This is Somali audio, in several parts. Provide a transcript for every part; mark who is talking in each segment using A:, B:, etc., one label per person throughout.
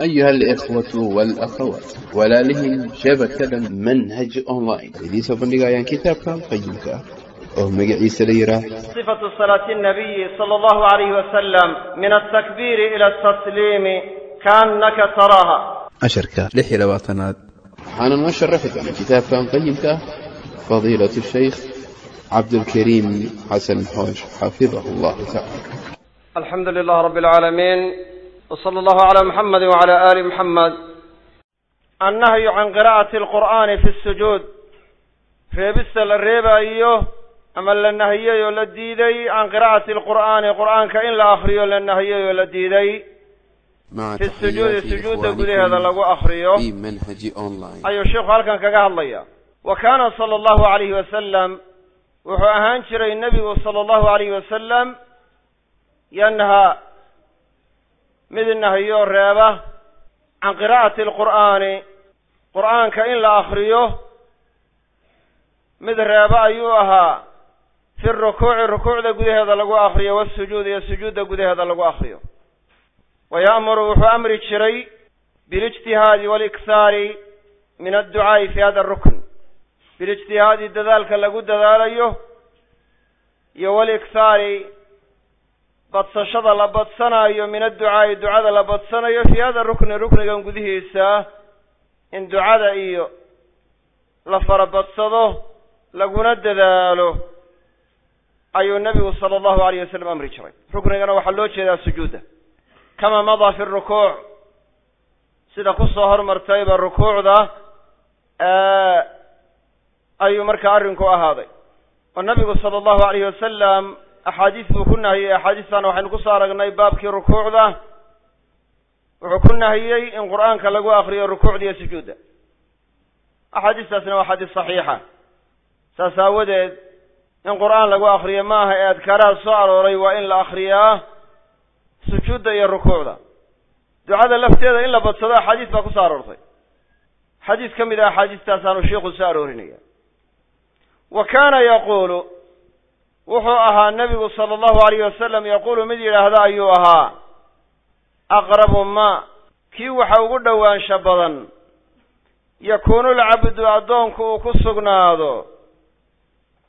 A: أيها الإخوة والأخوات walaalihii shabakada manhaj online idiin soo bandhigayaan kitaabkan qayimka ah oo magaciisa la yidhaah
B: صفة صلاة النبي صلى الله عليه وسلم من التكبير إلى التسليم كأنك تراها
A: casharka lix iyo labaatanaad waxaana noo sharaxi doona kitaabkan qayimka ah fadiilatu shaykh cabdulkariim xasan xoosh xafidahu allahu tacaala
B: الحمد لله رب العالمين وصلى الله على محمد وعلى آل محمد النهي عن قراءة القرآن في السجود reebista la reebaayo ama la nahiyayo la diiday can qiraa'ati alqur'aani qur'aanka in la akriyo la nahiyayo la diiday
A: maca
B: fi sujuudi
A: taxiyaati
B: sujuudda gudaheeda lagu akriyo
A: fi manhaji online
B: ayuu sheikhu halkan kaga hadlaya wa kaana sala allahu alayhi wasalam wuxuu ahaan jiray nebigu sala allahu alayhi wasalam yanhaa mid nahiyo reeba can qiraa'ati alqur'aani qur'aanka in la akriyo mid reeba ayuu ahaa fi rukuuci rukuucda gudaheeda lagu akriyo wasujuud iyo sujuudda gudaheeda lagu akriyo wa ya'muru wuxuu amri jiray bilijtihaadi walikhaari min adducaa'i fi hada arukn bilijtihaadi dadaalka lagu dadaalayo iyo walikhaari badsashada la badsanayo min adducaa'i ducada la badsanayo fi hada rukni ruknigan gudihiisa in ducada iyo la farabadsado laguna dadaalo ayuu nebigu sala allahu alayh wasalam amri jiray. Ruknigana waxaa loo jeedaa sujuudda. Kama madaa fi rukuuc sida ku soo hormartayba rukuucda ayuu markaa arrinku ahaaday. Oo nabigu sala allahu alayhi wasalam axaadiis buu ku nahiyey axaadiistan waxaynu ku soo aragnay baabkii rukuucda. Wuxuu ku nahiyey in qur'aanka lagu akriyo rukuucda iyo sujuudda. Axaadiistaasna waa axaadiis saxiixa. Saas aawadeed in qur'aan lagu akriyo ma aha ee adkaaraha soo arooray waa in la akriyaa sujuudda iyo rukuucda. Ducada lafteeda in la badsado axaadiis baa ku soo aroortay. Xadiis ka mid ah axaadiistaasaanu sheikhu soo aroorinaya. Wa kaana yaquulu wuxuu ahaa nebigu sala allahu alayh wasalam yaquulu mid yidhaahda ayuu ahaa aqrabu ma kii waxa ugu dhowaansha badan yakuunu lcabdu addoonku uu ku sugnaado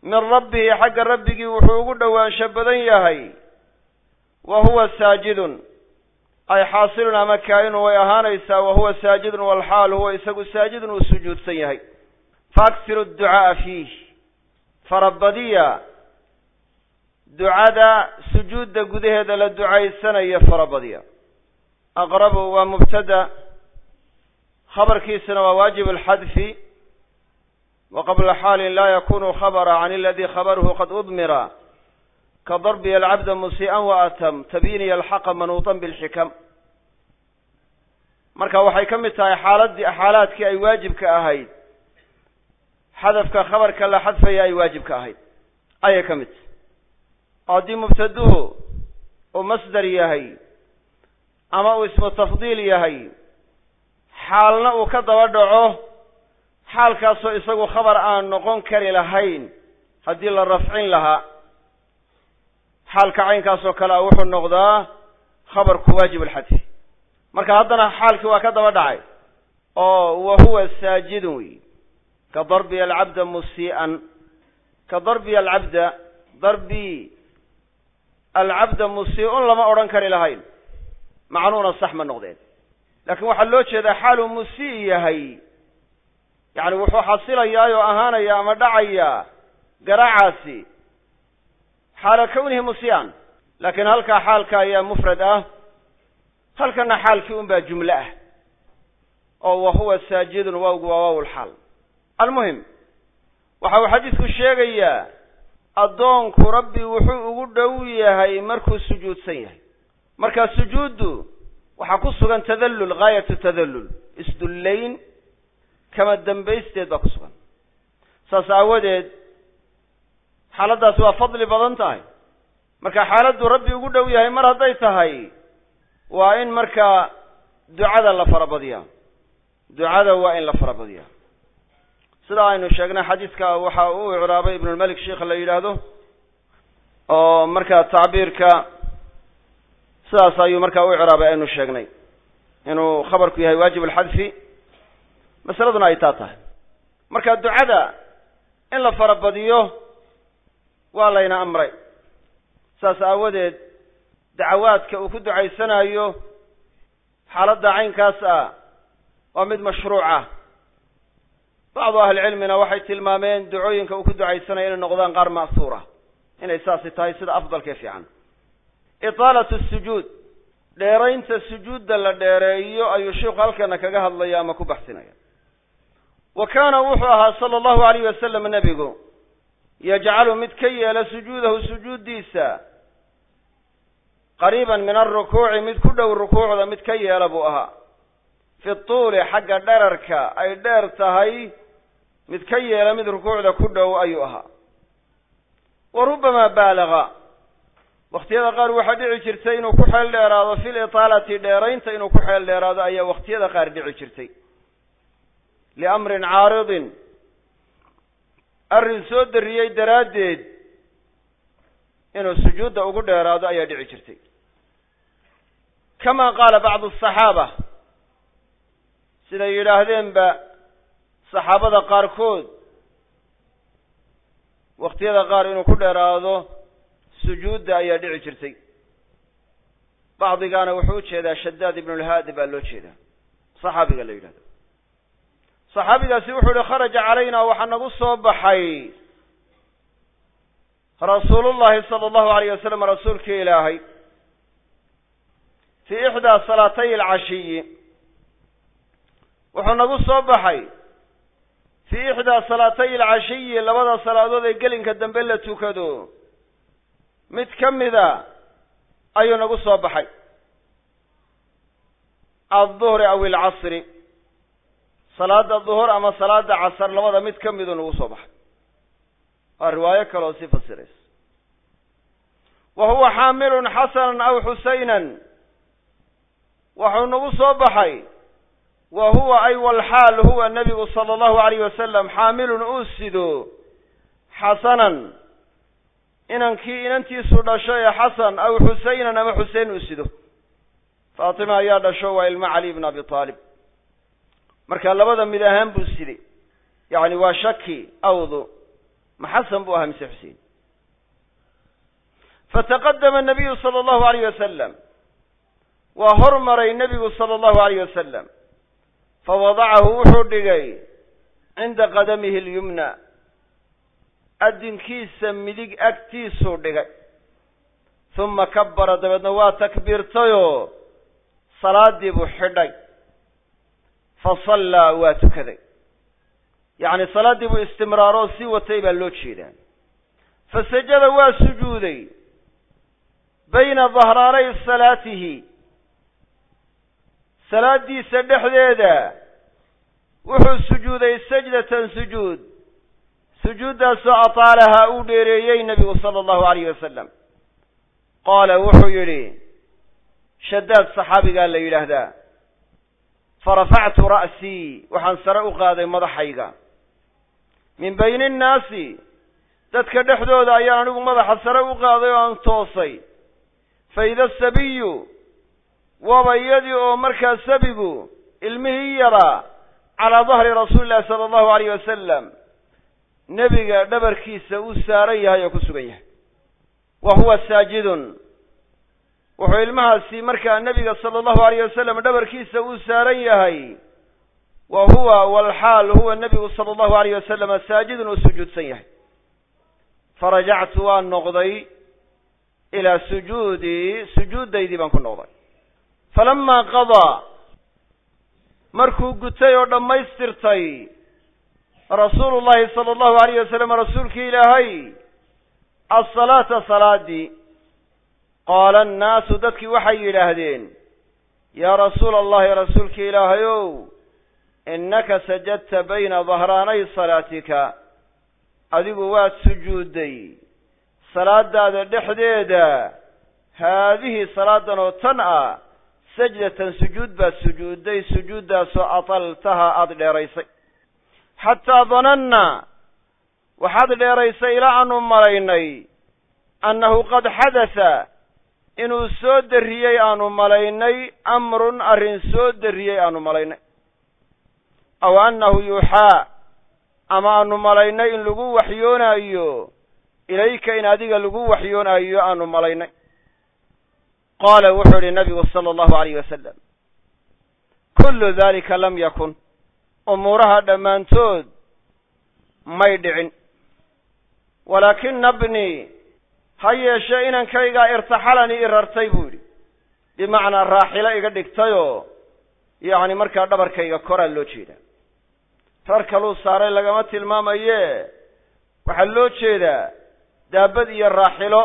B: min rabbihi xagga rabbigii wuxuu ugu dhowaansho badan yahay wa huwa saajidun. Ay xaasilun ama kaa'inun way ahaanaysaa wa huwa saajidun walxaal huwa isagu saajidun uu sujuudsan yahay. Faaksiru ducaa'a fiih farabadiya ducada sujuudda gudaheeda la ducaysanayo farabadiya aqrabu waa mubtada khabarkiisuna waa waajib alxadfi wa qabla xaalin laa yakunu khabra can aladi khabaruhu qad udmira ka darbiya alcabda musii'an wa atam tabiiniya alxaqa manuutan bilxikam. Marka waxay ka mid tahay xaaladii xaalaadkii ay waajibka ahayd xadafka khabarka la xadfaya ay waajibka ahayd. Ayay ka mid tahay haddii mubtaduhu uu masdar yahay ama uu ismu tafdiil yahay xaalna uu ka daba dhaco xaalkaasoo isagu khabar aan noqon kari lahayn haddii la rafcin lahaa xaalka caynkaasoo kale a wuxuu noqdaa khabarku waajib alxadfi marka haddana xaalkii waa ka daba dhacay oo wa huwa saajidun wey ka darbiya alcabda musii'an ka darbiya alcabda darbi alcabda musii'un lama odhan kari lahayn. Macnuuna sax ma noqdeen. Laakiin waxaa loo jeedaa xaaluu musii yahay. Yacni wuxuu xasilayaa oo ahaanaya ama dhacayaa garaacaasi. Xaala kawnihi musii'an. Laakiin halkaa xaalka ayaa mufrad ah. Halkana xaalkii un baa jumle ah. Oo wa huwa saajidun waawgu waa waaw lxaal almuhim waxa uu xadiisku sheegayaa addoonku rabbi wuxuu ugu dhow yahay markuu sujuudsan yahay. Marka sujuuddu waxaa ku sugan tadallul gaayatu tadallul. Isdullayn kama dambaysteed baa ku sugan. Saas aawadeed xaaladdaasi waa fadli badan tahay. Marka xaaladdu rabbi ugu dhow yahay mar hadday tahay waa in markaa ducada la farabadiyaa. Ducada waa in la farabadiyaa sida aynu sheegnay xadiiska waxa uu icraabay ibnulmalik sheikha la yidhaahdo oo markaa tacbiirka sidaas ayuu markaa u icraabay aynu sheegnay. Inuu khabarku yahay waajib alxadfi masaladuna ay taa tahay. Marka ducada in la farabadiyo waa layna amray. Saas aawadeed dacawaadka uu ku ducaysanayo xaaladda caynkaas ah waa mid mashruuc ah bacdu ahlicilmina waxay tilmaameen ducooyinka uu ku ducaysanayo inay noqdaan qaar ma'suura. Inay saasi tahay sida afdalkee fiican. Itaalatu sujuud. Dheeraynta sujuudda la dheereeyo ayuu sheikhu halkana kaga hadlaya ama ku baxsinaya. Wa kaana wuxuu ahaa sala allahu alayh wasalam nebigu yajcalu mid ka yeela sujuudahu sujuuddiisa qariiban min alrukuuci mid ku dhow rukuucda mid ka yeela buu ahaa. Fi tuuli xagga dherarka ay dheer tahay mid ka yeela mid rukuucda ku dhow ayuu ahaa. Wa rubbamaa baalaga. Wakhtiyada qaar waxaa dhici jirtay inuu ku xeel dheeraado fil itaalati dheeraynta inuu ku xeel dheeraado ayaa wakhtiyada qaar dhici jirtay. Liamrin caaridin. Arrin soo dariyey daraaddeed inuu sujuudda ugu dheeraado ayaa dhici jirtay. Kama qaala bacdu asaxaaba siday yidhaahdeenba saxaabada qaarkood wakhtiyada qaar inuu ku dheeraado sujuudda ayaa dhici jirtay. Bacdigaana wuxuu u jeedaa shadaad ibnulhaadi baa loo jeedaa. Saxaabiga la yidhahdo. Saxaabigaasi wuxuu yihi kharaja calayna waxaa nagu soo baxay. Rasuulullahi sala allahu alayh wasalam rasuulkii ilaahay fii ixdaa salaatay alcashiyi wuxuu nagu soo baxay fii ixdaa salaatay alcashiyi labada salaadood ee gelinka dambe la tukado. Mid ka mida ayuu nagu soo baxay. Alduhri aw alcasri salaada duhur ama salaada casar labada mid ka miduu nagu soo baxay. Waa riwaayo kale oo sii fasiraysa. Wa huwa xaamilun xasanan aw xusaynan. Waxuu nagu soo baxay wa huwa ay walxaal huwa nebigu sala allahu alayh wasalam xaamilun uu sido xasanan. Inankii inantiisu dhasho ee xasan aw xusaynan ama xusein uu sido. Faatima ayaa dhasho waa ilmo cali ibn abi taalib. Marka labada mid ahaan buu siday. Yacni waa shaki awdu. Ma xasan buu ahaa mise xusein fataqadama nabiyu sala allahu alayh wasalam waa hormaray nebigu sala allahu alayh wasalam fawadacahu wuxuu dhigay cinda qadamihi alyumna adinkiisa midig agtiisuu dhigay huma kabara dabeedna waa takbiirtayoo salaadii buu xidhay fa sallaa waa tukaday yacni salaaddii buu istimraaroo sii watay baa loo jeedaa fa sajada waa sujuuday bayna dahraanay salaatihi salaaddiisa dhexdeeda wuxuu sujuuday sajdatan sujuud. Sujuuddaasoo ataalahaa uu dheereeyey nebigu sala allahu alayh wasalam qaala wuxuu yidhi shadaad saxaabigaa la yidhaahdaa. Farafactu ra'sii waxaan sare u qaaday madaxayga. Min bayni innaasi dadka dhexdooda ayaan anigu madaxa sare u qaaday oo aan toosay. Fa ida sabiyu waaba iyadii oo markaa sabigu ilmihii yaraa calaa dahri rasuuli llahi sala allahu alayh wasalam nebiga dhabarkiisa uu saaran yahay oo ku sugan yahay. Wa huwa saajidun. Wuxuu ilmahaasi markaa nebiga sala allahu alayh wasalam dhabarkiisa uu saaran yahay. Wa huwa walxaal huwa nebigu sala allahu alayh wasalama saajidun uu sujuudsan yahay. Farajactu waan noqday ilaa sujuudii sujuuddaydii baan ku noqday falamaa qadaa markuu gutay oo dhammaystirtay rasuulu llahi sala allahu alayh wasalam rasuulkii ilaahay asalaata salaadii qaala annaasu dadkii waxay yidhaahdeen yaa rasuula allahi rasuulkii ilaahayow innaka sajadta bayna dahraanay salaatika adigu waad sujuudday salaadaada dhexdeeda haadihi salaadan oo tan ah sajdatan sujuud baad sujuudday sujuuddaasoo ataltaha aada dheeraysay. Xataa dananna waxaad dheeraysay ilaa aanu malaynay annahu qad xadasa inuu soo darriyey aanu malaynay amrun arrin soo darriyey aanu malaynay. Aw annahu yuuxaa ama aanu malaynay in lagu waxyoonaayo ilayka in adiga lagu waxyoonaayo aanu malaynay qaala wuxuu idhi nabigu sala allahu alayh wasalam kullu dalika lam yakun umuuraha dhammaantood may dhicin walaakina bnii ha yeeshe inankaygaa irtaxalanii i rartay buu yidhi bimacnaa raaxilo iga dhigtayoo yacni markaa dhabarkayga koraa loo jeedaa rar kaluu saaray lagama tilmaamaye waxaa loo jeedaa daabad iyo raaxilo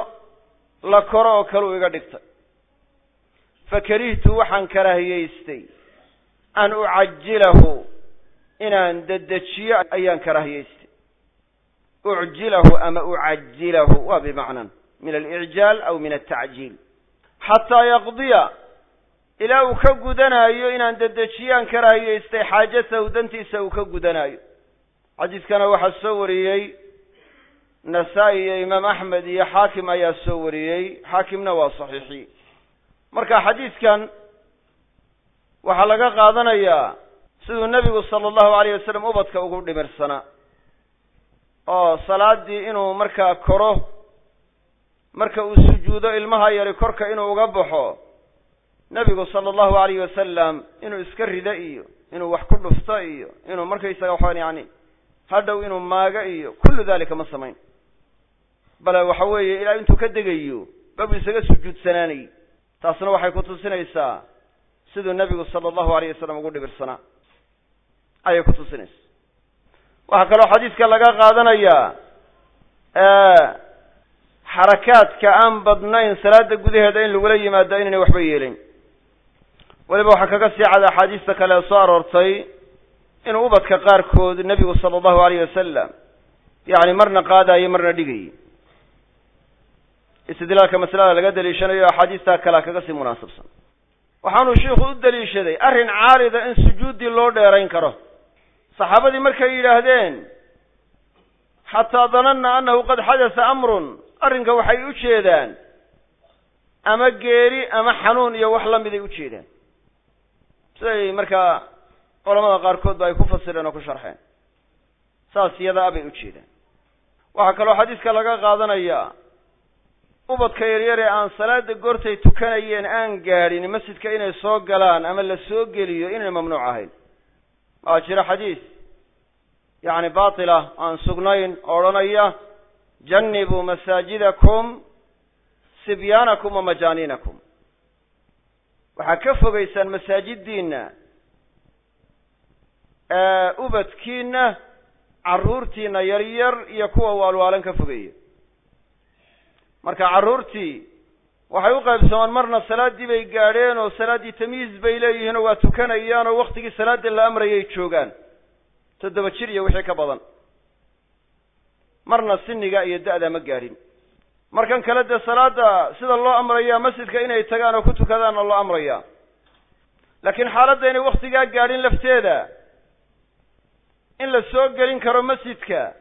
B: la koro oo kaluu iga dhigtay fa karihtu waxaan karaahiyaystay an ucajilahu inaan dedejiyo ayaan karaahiyaystay ucjilahu ama ucajilahu waa bimacnan min alicjaal aw min altacjiil xataa yaqdiya ilaa uu ka gudanaayo inaan dedejiyaan karaahiyaystay xaajatahu dantiisa uu ka gudanaayo xadiiskana waxaa soo wariyey nasaa-i iyo imaam axmed iyo xaakim ayaa soo wariyey xaakimna waa saxiixi marka xadiidkan waxaa laga qaadanayaa siduu nebigu sala allahu alayh wasalam ubadka ugu dhimirsanaa oo salaadii inuu markaa koro marka uu sujuudo ilmaha yari korka inuu uga baxo nebigu sala allahu alayh wasalam inuu iska rido iyo inuu wax ku dhufto iyo inuu markaysaga waxaan yani hadhow inuu maago iyo kullu dalika ma samayn. Bale waxa weeye ilaa intuu ka degayo babu isaga sujuudsanaanay taasna waxay ku tusinaysaa siduu nebigu sala allahu alayh wasalam ugu dhibirsanaa ayay ku tusinaysaa. Waxaa kaloo xadiiska laga qaadanayaa xarakaadka aan badnayn salaada gudaheeda in lagula yimaado inaynay waxba yeelin. Weliba waxaa kaga sii cad axaadiista kale soo aroortay inuu ubadka qaarkood nebigu sala allahu alayh wasalam yacni marna qaadayo marna dhigayo istidlaalka masalada laga daliishanayo axaadiistaa kalea kaga sii munaasabsan. Waxaanuu shiikhu u daliishaday arrin caalida in sujuuddii loo dheerayn karo. Saxaabadii markay yidhaahdeen xataa dananna annahu qad xadasa amrun arrinka waxay u jeedaan ama geeri ama xanuun iyo wax lamiday u jeedaan. Siday markaa culamada qaarkood ba ay ku fasireen oo ku sharxeen. Saas iyada a bay u jeedaan. Waxaa kaloo xadiiska laga qaadanayaa ubadka yaryar ee aan salaada goortay tukanayeen aan gaadhin masjidka inay soo galaan ama la soo geliyo inay mamnuuc ahayn. Waxaa jira xadiis. Yacni baatila aan sugnayn odhanaya jannibuu masaajidakum sibyaanakum wa majaaniinakum. Waxaa ka fogaysaan masaajiddiinna ubadkiina carruurtiina yaryar iyo kuwa waalwaalan ka fogeeya marka carruurtii waxay u qaybsamaan marna salaaddii bay gaadheen oo salaaddii tamyiiz bay leeyihiin oo waa tukanayaan oo waktigii salaadda la amrayay joogaan. Toddoba jir iyo wixii ka badan. Marna siniga iyo da-da ma gaadhin. Markan kale dee salaadda sida loo amrayaa masjidka inay tagaan oo ku tukadaanna loo amrayaa. Laakiin xaaladda inay waktigaa gaadhin lafteeda in la soo gelin karo masjidka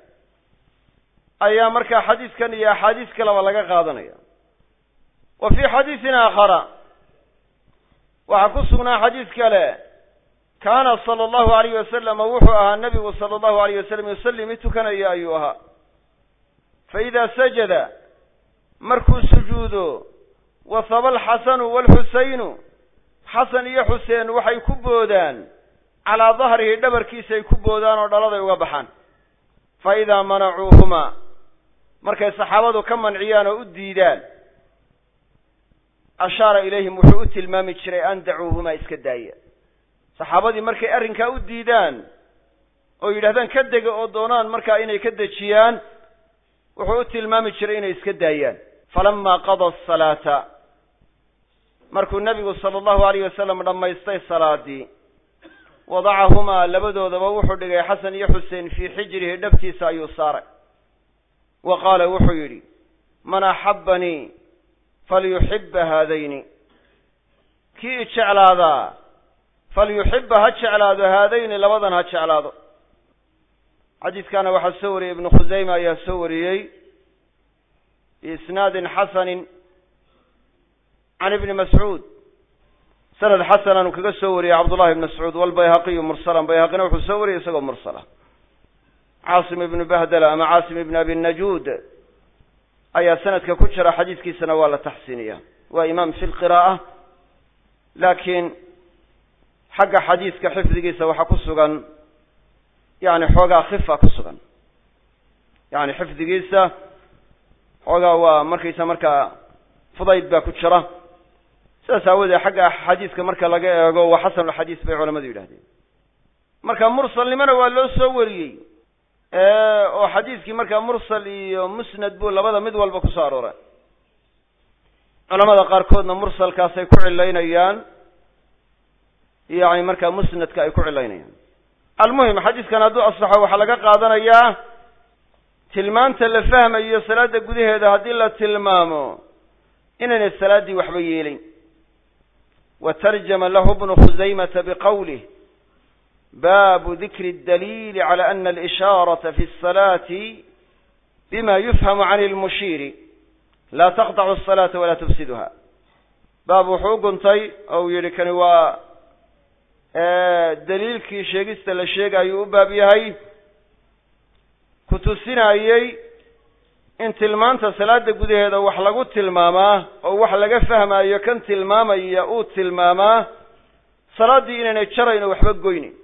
B: ayaa markaa xadiiskan iyo axaadiis kaleba laga qaadanaya. Wa fii xadiisin aakhara waxaa ku sugnaa xadiis kale kaana sala allahu alayh wasalama wuxuu ahaa nabigu sala allahu alayh wasalam yusalli mid tukanaya ayuu ahaa. Fa idaa sajada markuu sujuudo wasaba alxasanu waalxusaynu xasan iyo xuseen waxay ku boodaan calaa dahrihi dhabarkiisay ku boodaan oo dhaladay uga baxaan. Fa idaa manacuuhumaa markay saxaabadu ka manciyaan oo u diidaan ashaara ilayhim wuxuu u tilmaami jiray an dacuuhumaa iska daaya. Saxaabadii markay arrinkaa u diidaan oo yidhahdaan ka dega oo doonaan markaa inay ka dejiyaan wuxuu u tilmaami jiray inay iska daayaan. Falamaa qada asalaata markuu nebigu sala allahu alayh wasalam dhammaystay salaadii wadacahumaa labadoodaba wuxuu dhigay xasan iyo xuseen fii xijrihi dhabtiisa ayuu saaray wa qaala wuxuu yidhi man axabbanii falyuxibba haadayni. Kii i jeclaadaa falyuxibba ha jeclaado haadayni labadan ha jeclaado. Xadiiskaana waxaa soo wariyey ibnu khusayma ayaa soo wariyey biisnaadin xasanin can ibni mascuud. Sanad xasanaanu kaga soo wariyey cabdullahi ibn mascuud walbayhaqiyu mursalan. Bayhaqina wuxuu soo wariyey isagoo mursala caasim ibnu bahdala ama caasim ibn abi najuud ayaa sanadka ku jira xadiidkiisana waa la taxsiiniya waa imaam fi lqira'a laakiin xagga xadiidka xifdigiisa waxaa ku sugan yani xoogaa khifa ku sugan. Yani xifdigiisa xoogaa waa markaysa markaa fudayd baa ku jira. Sidaas aawoodee xagga xadiidka marka laga eego waa xasanulxadiis bay culamadu yidhahdeen marka mursalnimona waa loo soo wariyey oo xadiidkii markaa mursal iyo musnad buu labada mid walba ku soo arooray. Culamada qaarkoodna mursalkaasay ku cilaynayaan yani markaa musnadka ay ku cilaynayaan almuhim xadiidkan hadduu asaxo waxaa laga qaadanayaa tilmaanta la fahmayo salaada gudaheeda haddii la tilmaamo inaynay salaaddii waxba yeelayn. Wa tarjama lahu bnu khuzaymata biqawlih baabu dikri اdaliili cala ana alishaaraةa fi الsalaaةi bima yufhamu can اlmushiiri laa taqطcu الsalaaةa walaa tufsiduha baab wuxuu u guntay oo uu yihi kani waa daliilkii sheegista la sheegayuu u baab yahay ku tusinayey in tilmaanta salaada gudaheeda wax lagu tilmaamaa oo wax laga fahmaayo kan tilmaamaya uu tilmaamaa salaaddii inaynay jarayn oo waxba goynin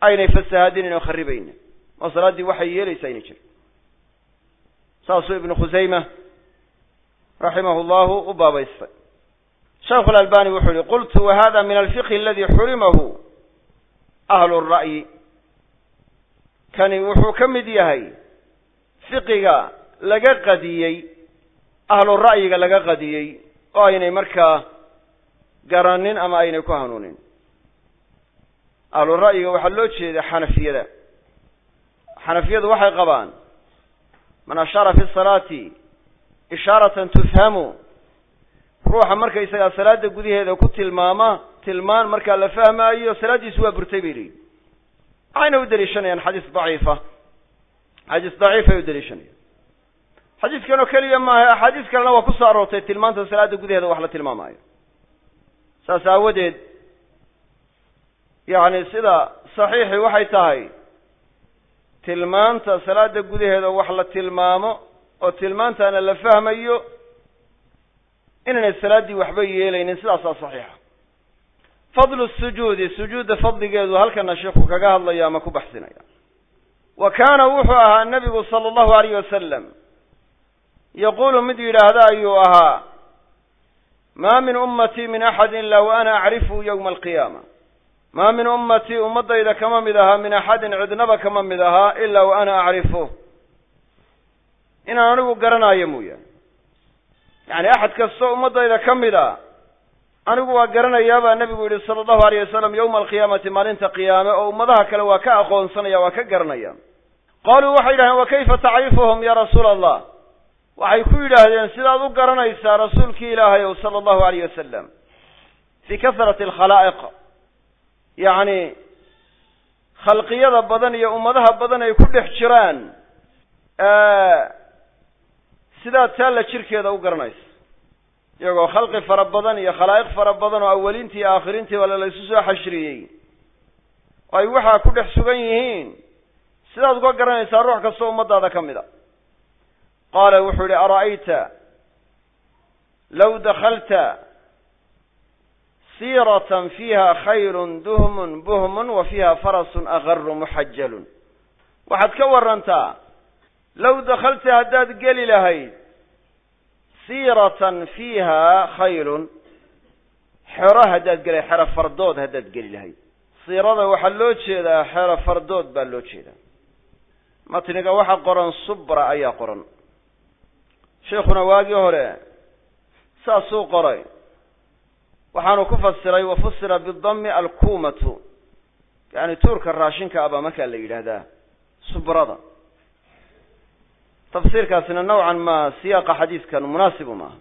B: aynay fasahaadinin oo kharibaynin oo salaaddii waxay yeelaysaa inay jirin saasuu ibnu khusayma raximahu llahu u baabaystay. Sheekhu alalbani wuxuu yihi qultu wa hada min alfiqhi aladi xurimahu ahlu ra'yi. Kani wuxuu ka mid yahay fiqiga laga qadiyey ahlu ra'yiga laga qadiyey oo aynay markaa garanin ama aynay ku hanuunin ahlu ra'yiga waxaa loo jeeda xanafiyada. Xanafiyadu waxay qabaan man ashaara fi salaati ishaaratan tufhamu. Ruuxa markaysagaa salaada gudaheeda ku tilmaama tilmaan markaa la fahmaayo salaaddiisu waa burtay bay leeyihiin waxayna u daliishanayaan xadiis daciifa. Xadiis daciifay u daliishanayaan. Xadiiskan oo keliya maaha axaadiis kalena waa ku soo aroortay tilmaanta salaada gudaheeda wax la tilmaamaayo. Saas aawadeed yacni sida saxiixi waxay tahay tilmaanta salaada gudaheeda wax la tilmaamo oo tilmaantaana la fahmayo inaynay salaaddii waxba yeelaynin sidaasaa saxiixa. Fadlu sujuudi sujuudda fadligeedu halkana sheikhu kaga hadlaya ama ku baxsinaya. Wa kaana wuxuu ahaa nabigu sala allahu alayh wasalam yaquulu mid yidhaahda ayuu ahaa maa min ummatii min axadin ila wa ana acrifu yowma alqiyaama maa min ummatii ummaddayda kama mid ahaa min axadin cidnaba kama mid ahaa ilaa wa ana acrifu. Inaan anigu garanaayo mooyaane. Yacni axad kastoo ummaddayda ka mid a anigu waa garanayaa baa nebigu yihi sala allahu alayh wasalam yowma alqiyaamati maalinta qiyaame oo ummadaha kale waa ka aqoonsanaya waa ka garanaya. Qaaluu waxay yidhahdeen wa kayfa tacrifuhum ya rasuula allah waxay ku yidhaahdeen sidaad u garanaysaa rasuulkii ilaahay ow sala allahu alayh wasalam fii kasrati alkhalaa'iq yacni khalqiyada badan iyo ummadaha badan ay ku dhex jiraan sidaad taalla jirkeeda u garanaysa. Iyagoo khalqi fara badan iyo khalaa'iq fara badan oo awaliintii iyo aakhiriintiiba la laysu soo xashriyey. Ay waxaa ku dhex sugan yihiin sidaad uga garanaysaa ruux kastoo ummadaada ka mid a qaala wuxuu yihi ara'ayta law dakalta siiratan fiiha khayrun duhmun buhmun wa fiiha farasun agaru muxajalun waxaad ka warantaa low dakalta haddaad geli lahayd siiratan fiiha khayrun xero haddaad geli xero fardood haddaad geli lahayd. Siirada waxaa loo jeedaa xero fardood baa loo jeedaa. Matniga waxa qoran subra ayaa qoran. Sheikuna waagii hore saasuu qoray waxaanu ku fasiray wa fusira bidami alkumatu yani tuurka raashinka ah baa markaa la yidhaahdaa subrada. Tafsiirkaasina nawcan ma siyaaqa xadiiskan munaasibu maaha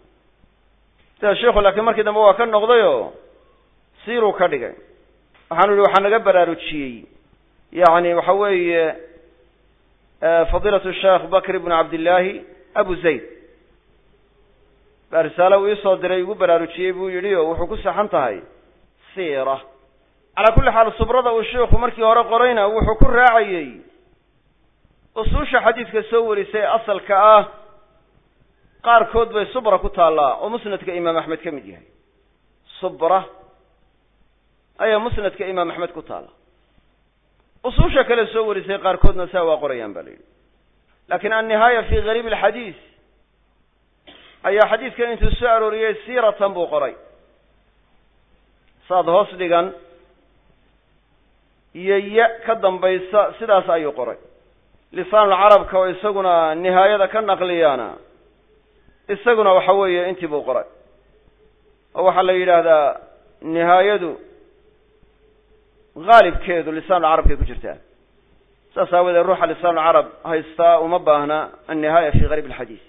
B: sida sheikhu laakiin markii dambe waa ka noqdayoo siiruu ka dhigay. Waxaanu yihi waxaa naga baraarujiyey yani waxa weeye fadiilatu sheekh bakr ibn cabdillaahi abu zayd baa risaalo uu iisoo diray igu baraarujiyey buu yidhi oo wuxuu ku saxan tahay siira. Calaa kulli xaal subrada uu sheikhu markii hore qorayna wuxuu ku raacayey usuusha xadiidka soo warisay asalka ah qaarkood bay subra ku taallaa oo musnadka imaam axmed ka mid yahay. Subra ayaa musnadka imaam axmed ku taalla. Usuusha kale soo warisay qaarkoodna saa waa qorayaan ba la yidhi. Lakin annihaaya fi gariib alxadiis ayaa xadiidkan intuu soo arooriyey siiratan buu qoray. Saad hoos dhigan iyo ya ka dambaysa sidaas ayuu qoray. Lisaanulcarabka oo isaguna nihaayada ka naqliyaana isaguna waxa weeye intii buu qoray. Oo waxaa la yidhaahdaa nihaayadu haalibkeedu lisaanulcarabkay ku jirtaa. Saas aawadeed ruuxa lisaanulcarab haystaa uma baahna annihaaya fi gariib alxadiis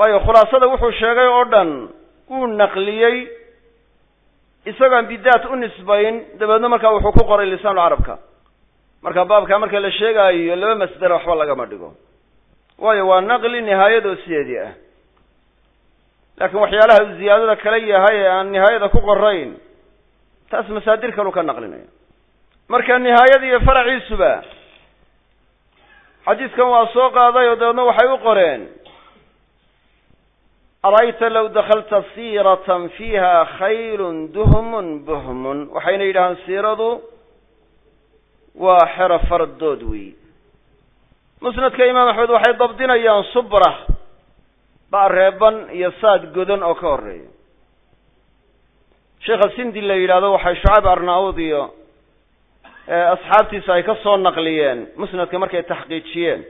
B: waayo khulaasada wuxuu sheegay oo dhan wuu naqliyey isagoon bidaat u nisbayn dabeedna markaa wuxuu ku qoray lisaanulcarabka marka baabkaa marka la sheegaayo laba masdera waxba lagama dhigo. Waayo waa naqli nihaayadoo sideedii ah. Laakiin waxyaalaha ziyaadada kale yahay ee aan nihaayada ku qorayn taas masaadir kalu ka naqlinaya marka nihaayada iyo faraciisuba xadiidkan waa soo qaaday oo dabeedna waxay u qoreen ara'ayta low dakalta siiratan fiiha khaylun duhmun buhmun waxayna yidhahaan siiradu waa xero fardood wey musnadka imaam axmed waxay dabdinayaan subra ba reeban iyo saad godan oo ka horreeya sheekha sindi la yidhahdo waxay shucayb arnaud iyo asxaabtiisa ay ka soo naqliyeen musnadka markay taxqiijiyeen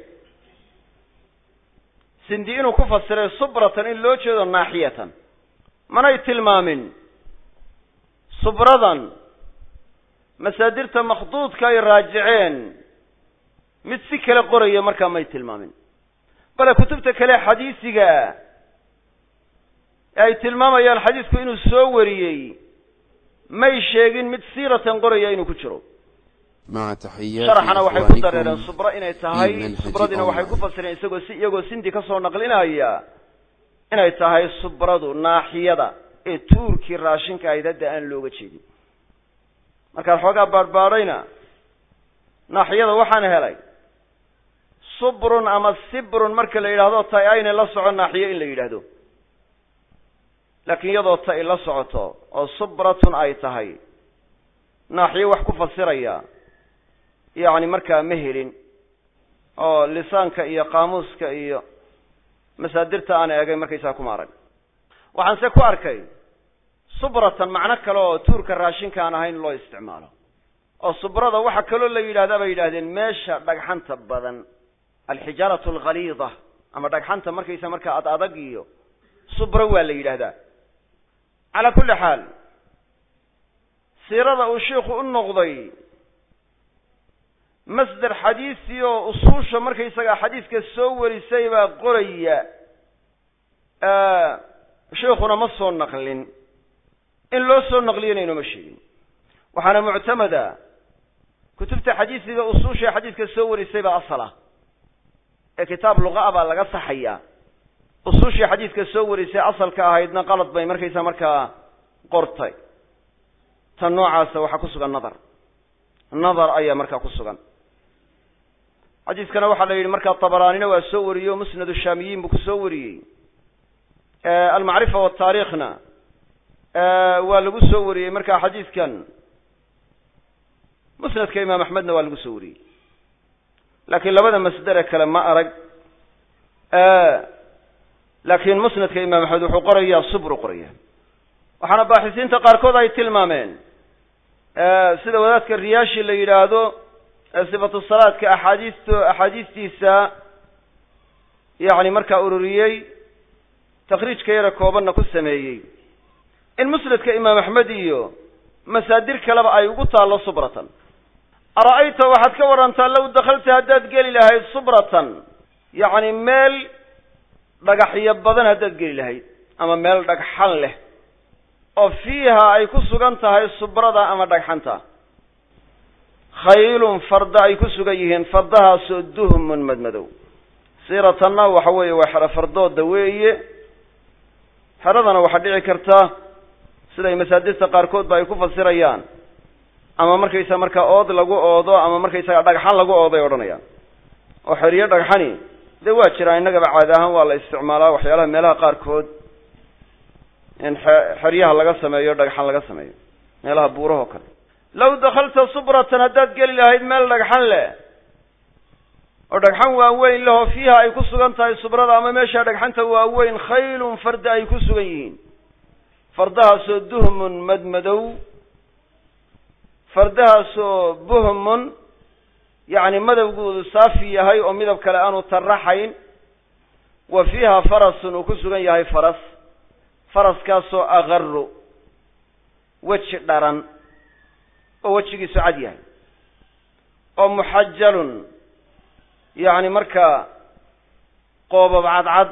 B: sindi inuu ku fasiray subratan in loo jeedo naaxiyatan. Manay tilmaamin? Subradan masaadirta makhduudka ay raajiceen mid si kale qoraya markaa may tilmaamin. Bale kutubta kale xadiisiga ee ay tilmaamayaan xadiisku inuu soo wariyey may sheegin mid siiratan qoraya inuu ku jiro sharaxana waxay ku dareereen subro inay tahay. subradiina waxay ku fasireen isagoo si iyagoo sindi ka soo naqlinaya inay tahay subradu naaxiyada ee tuurkii raashinka ayd hadda aan looga jeedin. Markaad xoogaa baadhbaadhayna naaxiyada waxaan helay. Subrun ama sibrun marka la yidhaahdo tay ayna la soco naaxiyo in la yidhaahdo. Laakiin iyadoo ta'i la socoto oo subratun ay tahay naaxiyo wax ku fasiraya yacni markaa ma helin oo lisaanka iyo qaamuuska iyo masaadirta aan eegay markaysaa kuma arag. Waxaan se ku arkay subratan macno kale oo tuurka raashinka aan ahayn loo isticmaalo. Oo subrada waxa kaloo la yidhahdaa bay yidhahdeen meesha dhagxanta badan alxijaaratu alghaliida ama dhagxanta markaysa markaa ad adag iyo subro waa la yidhaahdaa calaa kulli xaal siirada uu shiikhu u noqday masder xadiisi oo usuusha markaysagaa xadiiska soo warisay baa qoraya. Sheikhuna ma soo naqlin. In loo soo naqliyana inooma sheegin. Waxaana muctamada kutubta xadiisiga usuusha xadiiska soo warisay baa asal ah. Ee kitaab luqa ah baa laga saxaya usuushii xadiiska soo warisay asalka ahaydna qalad bay markaysaa markaa qortay. Tan noocaasa waxaa ku sugan nadar. Nadar ayaa markaa ku sugan xadiiskana waxaa la yidhi markaa tabaraanina waa soo wariyey oo musnad shaamiyiin buu ku soo wariyey. Almacrifa wataariikhna waa lagu soo wariyey markaa xadiiskan. Musnadka imaam axmedna waa lagu soo wariyey. Laakiin labada masdere kale ma arag. Laakiin musnadka imaam axmed wuxuu qorayaa subru qoraya. Waxaana baaxisiinta qaarkood ay tilmaameen. Sida wadaadka riyaashi la yidhaahdo sifatu salaadka axaadiist axaadiistiisa yacni markaa ururiyey takriijka yara koobanna ku sameeyey. In musnadka imaam axmed iyo masaadir kaleba ay ugu taallo subratan. Ara'ayta waxaad ka warantaa low dakhalta haddaad geli lahayd subratan. Yacni meel dhagaxyo badan haddaad geli lahayd ama meel dhagxan leh. Oo fiiha ay ku sugan tahay subrada ama dhagxanta khaylun farda ay ku sugan yihiin fardahaasoo duhmun madmadow. Siiratanna waxa weeye waa xero fardooda weeye. Xeradana waxaa dhici karta siday masaajidta qaarkood ba ay ku fasirayaan. Ama markaysaga markaa ood lagu oodo ama markaysaga dhagxan lagu ooday odhanayaan. Oo xeriyo dhagxani dee waa jiraa innagaba caadi ahaan waa la isticmaalaa waxyaalaha meelaha qaarkood. In xeryaha laga sameeyo dhagxan laga sameeyo. Meelaha buurahoo kale law dakhalta subratan haddaad geli lahayd meel dhagxan leh. Oo dhagxan waaweyn lehoo fiiha ay ku sugan tahay subrada ama meesha dhagxanta waaweyn khaylun farda ay ku sugan yihiin. Fardahaasoo duhmun madmadow. Fardahaasoo buhmun yacni madowgoodu saafi yahay oo midab kale aanu taraxayn wa fiiha farasun uu ku sugan yahay faras. Faraskaasoo agaru weji dharan oo wejigiisu cad yahay oo muxajalun yacni markaa qoobab cadcad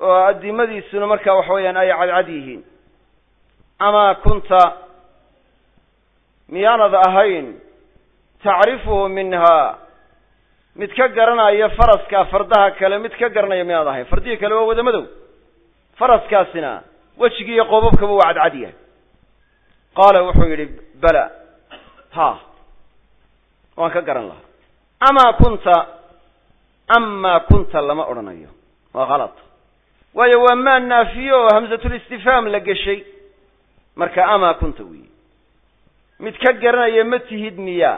B: oo addimadiisuna markaa waxa weeyaan ay cadcad yihiin. Amaa kunta miyaanad ahayn tacrifuhu minhaa mid ka garanaya faraska fardaha kale mid ka garanaya miyaanad ahayn. Fardihii kale waa wada madow. Faraskaasina wejigii iyo qoobabkaba waa cadcad yahay qaala wuxuu yidhi bala ha waan ka garan lahaa amaa kunta amaa kunta lama odhanayo waa kalad waayo waa maa naafiyo oo hamsatulistifhaam la geshay marka amaa kunta weyi mid ka garanaya ma tihid miya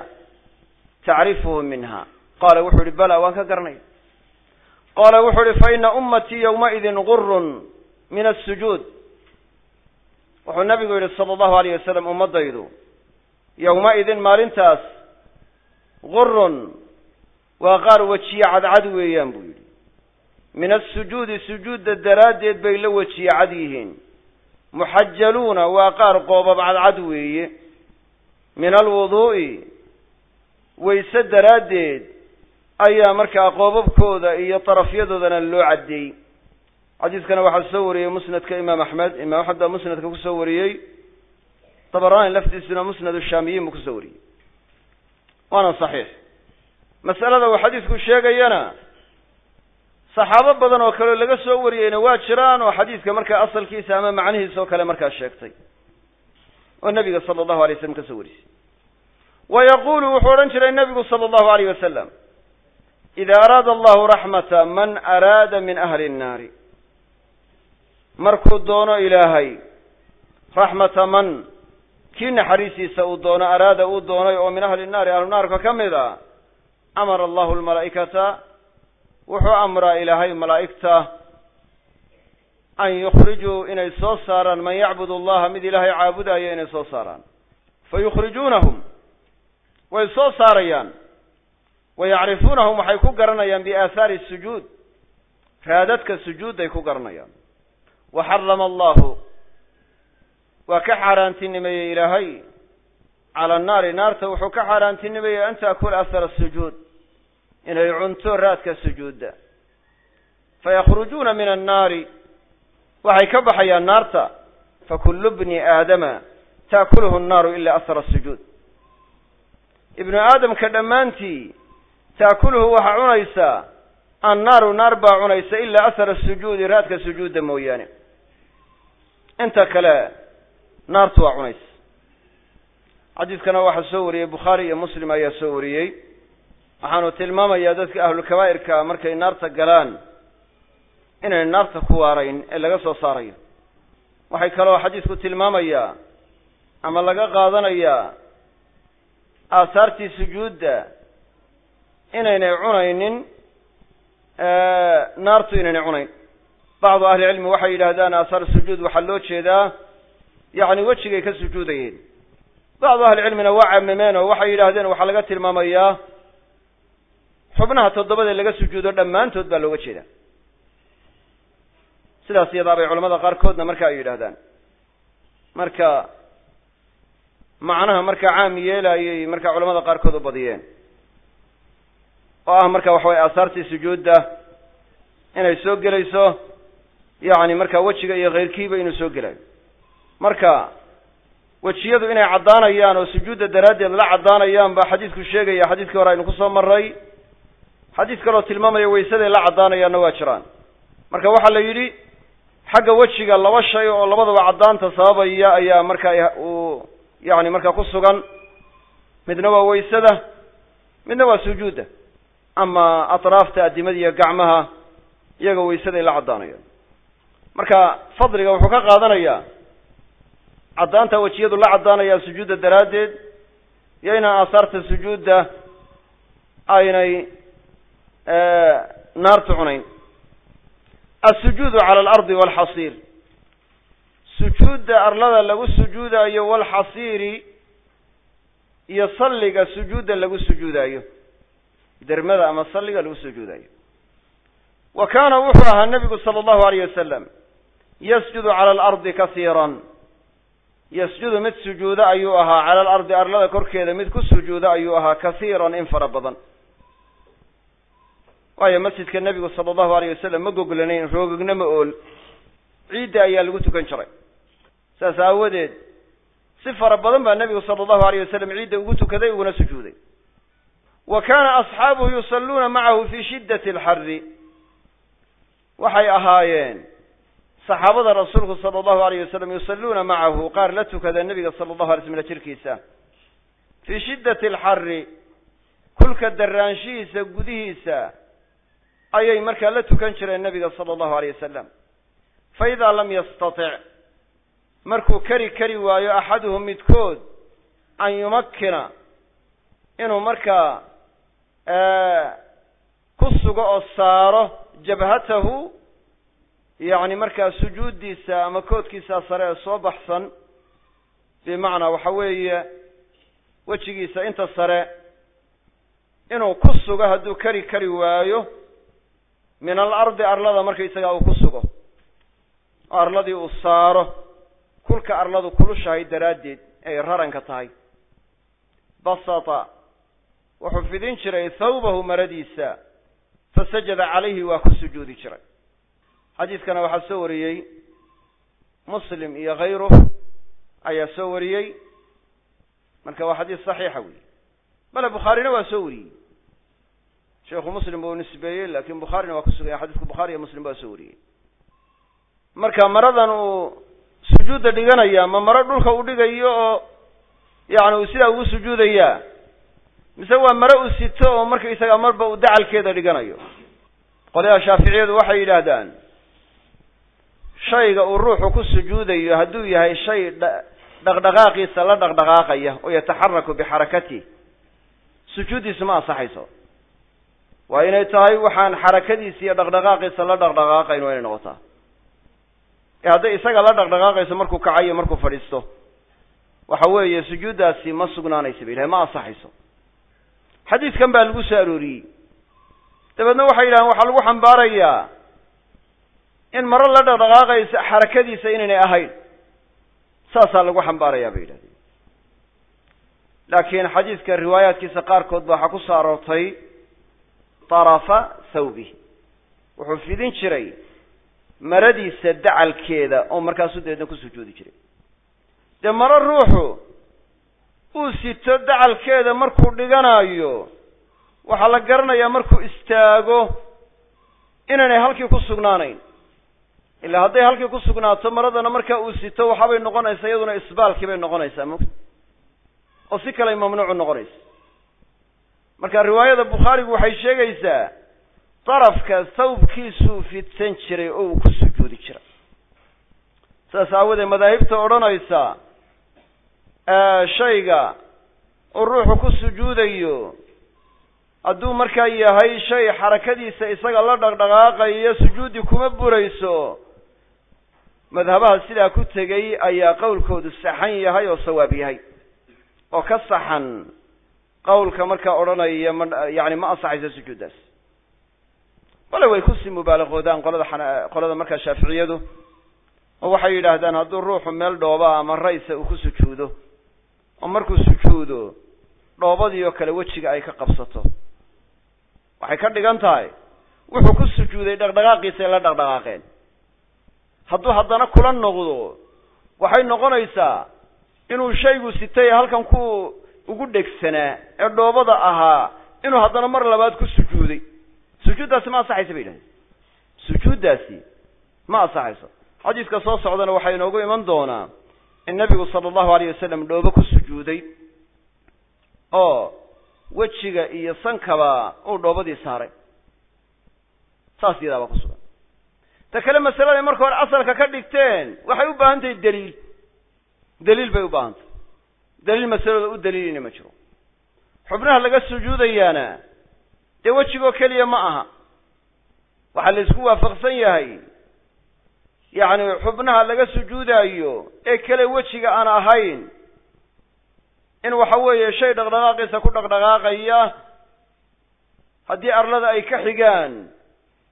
B: tacrifuhu minha qaala wuxuu yihi bala waan ka garanaya qaala wuxuu yihi fa ina ummatii yowmaidin gurun min asujuud wuxuu nabigu yidhi sala allahu alayh wasalam ummaddaydu yowma-idin maalintaas gurun waa qaar wejiye cadcad weeyaan buu yidhi. Min asujuudi sujuudda daraaddeed bay la wejiye cad yihiin. Muxajaluuna waa qaar qoobab cadcad weeye. Min alwuduu'i wayse daraaddeed ayaa markaa qoobabkooda iyo darafyadoodana loo caddeeyey xadiiskana waxaa soo wariyey musnadka imaam axmed imaam axmed baa musnadka ku soo wariyey. Dabarani laftiisuna musnad shaamiyiin buu ku soo wariyey. Waana saxiix. Mas'alada uu xadiisku sheegayana saxaabo badan oo kaleo laga soo wariyeyna waa jiraan oo xadiiska markaa asalkiisa ama macnihiisa oo kale markaa sheegtay. Oo nabiga sala allahu alay waslam ka soo warisay wa yaqulu wuxuu odhan jiray nabigu sala allahu alayh wasalam ida araada allahu raxmata man araada min ahli nnaari markuu doono ilaahay raxmata man kii naxariistiisa uu doono araada uu doonay oo min ahli nnaari ahlu naarka ka mid a amara allahu almalaa'ikata wuxuu amraa ilaahay malaa'igta an yukhrijuu inay soo saaraan man yacbudu allaha mid ilaahay caabudaya inay soo saaraan. Fa yukhrijuunahum way soo saarayaan. Wa yacrifuunahum waxay ku garanayaan biaahaari sujuud raadadka sujuudday ku garanayaan wa xarama allahu waa ka xaaraantinimeeyey ilaahay cala annaari naarta wuxuu ka xaaraantinimeeyey an taakula ahara sujuud inay cunto raadka sujuudda fayakhrujuuna min annaari waxay ka baxayaan naarta fakullu bni aadama taakuluhu annaaru ila ahara sujuud ibnu aadamka dhammaantii taakuluhu waxaa cunaysaa annaaru naar baa cunaysa ilaa ahara sujuudi raadka sujuudda mooyaane inta kale naartu waa cunaysa xadiiskana waxaa soo wariyey bukhaari iyo muslim ayaa soo wariyey. Waxaanu tilmaamayaa dadka ahlulkabaa'irka markay naarta galaan inay naarta ku waarayn ee laga soo saarayo. Waxay kaloo xadiisku tilmaamayaa ama laga qaadanayaa aasaartii sujuudda inaynay cunaynin naartu inaynay cunayn bacdu ahli cilmi waxay yidhaahdaan aasaar sujuud waxaa loo jeedaa? Yacni wejigay ka sujuudayeen. Bacdu ahli cilmina waa camimeen oo waxay yidhaahdeen waxaa laga tilmaamayaa xubnaha toddobadee laga sujuudo dhammaantood baa looga jeedaa. Sidaas iyadaa bay culamada qaarkoodna marka ay yidhaahdaan. Marka macnaha markaa caam yeelayay markaa culamada qaarkood u badiyeen. Oo ah marka waxa weye aasaartii sujuudda inay soo gelayso yacni marka wejiga iyo keyrkiiba inuu soo gelayo. Marka wejiyadu inay caddaanayaan oo sujuudda daraaddeed la caddaanayaan baa xadiidku sheegaya xadiidkii hore aynu ku soo marray xadiis kaloo tilmaamaya waysaday la caddaanayaanna waa jiraan. Marka waxaa la yidhi xagga wejiga laba shay oo labadaba caddaanta sababaya ayaa markaa uu yani markaa ku sugan. Midna waa weysada midna waa sujuudda. Ama atraafta addimada iyo gacmaha iyaga weysaday la caddaanayaan marka fadliga wuxuu ka qaadanayaa. Caddaanta wejiyadu la caddaanaya sujuudda daraaddeed iyo inaan aasaarta sujuudda aynay naartu cunayn. Alsujuudu cala alardi walxasiir. Sujuudda arlada lagu sujuudayo walxasiiri iyo salliga sujuudda lagu sujuudayo dermada ama salliga lagu sujuudayo wa kaana wuxuu ahaa nebigu sala allahu alayh wasalam yasjudu cala alardi kasiiran. Yasjudu mid sujuudo ayuu ahaa cala alardi arlada korkeeda mid ku sujuudo ayuu ahaa kasiiran in fara badan. Waayo masjidka nebigu sala allahu alayh wasalam ma goglanayn roogogna ma ool. Ciidda ayaa lagu tukan jiray. Saas aawadeed si fara badan baa nebigu sala allahu alayh wasalam ciidda ugu tukaday uguna sujuuday. Wa kaana asxaabuhu yusalluuna macahu fi shiddati alxarri waxay ahaayeen saxaabada rasuulku sala allahu alayh wasalam yusalluuna macahu qaar la tukada nebiga sala allahu alay slam la jirkiisa. Fii shiddati alxarri kulka daraanshihiisa gudihiisa ayay markaa la tukan jireen nebiga sala allahu alayh wasalam fa lam yastatic markuu kari kari waayo axaduhum midkood an yumakkina inuu markaa ku sugo oo saaro jabhatahu yacni markaa sujuuddiisa ama koodkiisa sare ee soo baxsan bimacnaa waxa weeye wejigiisa inta sare inuu ku sugo hadduu kari kari waayo min alardi arlada markaysagaa uu ku sugo. Oo arladii uu saaro kulka arladu kulushahay daraaddeed ay raranka tahay. Basata wuxuu fidin jiray thawbahu maradiisa fasajada calayhi waa ku sujuudi jiray xadiiskana waxaa soo wariyey muslim iyo hayruh ayaa soo wariyey. Marka waa xadiis saxiixa weyi bale bukhaarina waa soo wariyey. Sheikhu muslim buu nisbeeyey laakiin bukhaarina waa ku suganya xadiisku bukhari iyo muslim baa soo wariyey. Marka maradan uu sujuudda dhiganaya ma maro dhulka uu dhigayo oo yani uu sidaa ugu sujuudayaa mise waa mare uu sito oo markaysaga marba uu dacalkeeda dhiganayo? Qolyaha shaaficiyadu waxay yidhaahdaan shayga uu ruuxu ku sujuudayo hadduu yahay shay dhaqdhaqaaqiisa la dhaqdhaqaaqaya oo yataxaraku bixarakatih sujuuddiisu ma ansaxayso. Waa inay tahay waxaan xarakadiisa iyo dhaqdhaqaaqiisa la dhaqdhaqaaqayn waa inay noqotaa. Ee hadday isaga la dhaqdhaqaaqayso markuu kacayo markuu fadhiisto waxa weeye sujuuddaasi ma sugnaanaysa ba ilahay ma ansaxayso. Xadiidkan baa lagu soo arooriyey. Dabeedna waxay yidhahdeen waxaa lagu xambaarayaa in maro la dhaqdhaqaaqaysa xarakadiisa inaynay ahayn. Saasaa lagu xambaarayaa bay yidhahdeen. Laakiin xadiidka riwaayaadkiisa qaarkood ba waxaa ku soo aroortay tarafa thawbih wuxuu fidin jiray maradiisa dacalkeeda oo markaasuu dabeedna ku sujuudi jiray. Dee maro ruuxu uu sito dacalkeeda markuu dhiganayo waxaa la garanayaa markuu istaago inaynay halkii ku sugnaanayn ilaa hadday halkii ku sugnaato maradana markaa uu sito waxaabay noqonaysaa iyaduna isbaalkii bay noqonaysaa mugta oo si kaley mamnuucu noqonaysa. Marka riwaayada bukhaarigu waxay sheegaysaa darafka thawbkiisuu fidsan jiray oo uu ku sujuudi jiray saas aawadeed madaahibta odhanaysa shayga uu ruuxu ku sujuudayo hadduu markaa yahay shay xarakadiisa isaga la dhaqdhaqaaqayo sujuudi kuma burayso madhabaha sidaa ku tegay ayaa qowlkoodu saxan yahay oo sawaab yahay. oo ka saxan qowlka markaa odhanaya ma yani ma ansaxayso sujuuddaas bale way ku sii mubaalaqoodaan qolada xana qolada markaa shaaficiyadu. Oo waxay yidhaahdaan hadduu ruuxu meel dhooba ama raysa uu ku sujuudo oo markuu sujuudo dhoobadii oo kale wejiga ay ka qabsato. Waxay ka dhigan tahay wuxuu ku sujuuday dhaqdhaqaaqiisa ay la dhaqdhaqaaqeen hadduu haddana kula noqdo waxay noqonaysaa inuu shaygu sitay halkan ku ugu dhegsanaa ee dhoobada ahaa inuu haddana mar labaad ku sujuuday. Sujuuddaasi ma ansaxaysa bay yidhahdeen. Sujuuddaasi ma ansaxayso. Xadiiska soo socdana waxaa inoogu iman doonaa in nebigu sala allahu alayh wasalam dhoobo ku sujuuday oo wejiga iyo sankaba uu dhoobadii saaray. Saas iyadaa baa ku sugan ta kale masaladay marka hore asalka ka dhigteen waxay u baahan tahay daliil. Daliil bay u baahan tahay daliil masalada u daliilina ma jiro. Xubnaha laga sujuudayaana dee wejigoo keliya ma aha. Waxaa la isku waafaqsan yahay yacni xubnaha laga sujuudaayo ee kale wejiga aan ahayn in waxa weeye shay dhaqdhaqaaqiisa ku dhaqdhaqaaqaya haddii arlada ay ka xigaan